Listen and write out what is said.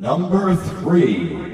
Number three.